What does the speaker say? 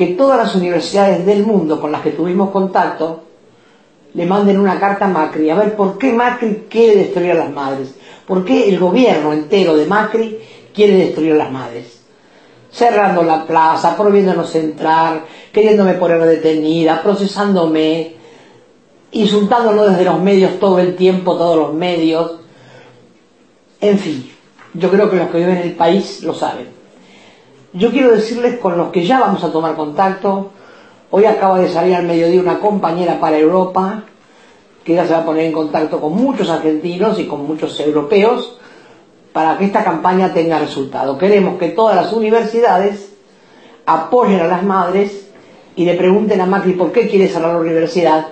que todas las universidades del mundo con las que tuvimos contacto le manden una carta a Macri, a ver por qué Macri quiere destruir a las madres, por qué el gobierno entero de Macri quiere destruir a las madres. Cerrando la plaza, prohibiéndonos entrar, queriéndome poner detenida, procesándome, insultándonos desde los medios todo el tiempo, todos los medios. En fin, yo creo que los que viven en el país lo saben. Yo quiero decirles con los que ya vamos a tomar contacto, Hoy acaba de salir al mediodía una compañera para Europa, que ya se va a poner en contacto con muchos argentinos y con muchos europeos para que esta campaña tenga resultado. Queremos que todas las universidades apoyen a las madres y le pregunten a Macri por qué quiere cerrar la universidad